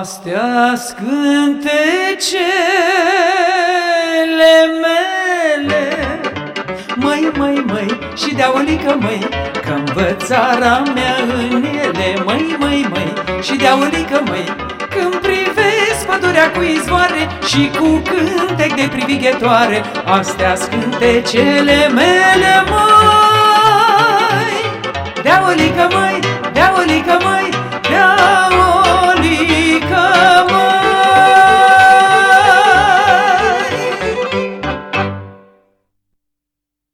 Astea scântecele mele. Măi, măi, măi, și de aulică, măi Că țara mea în ele. Măi, măi, măi, și de aulică, măi Când privesc pădurea cu izvoare Și cu cântec de privighetoare. Astea cele mele, mai De-aulică,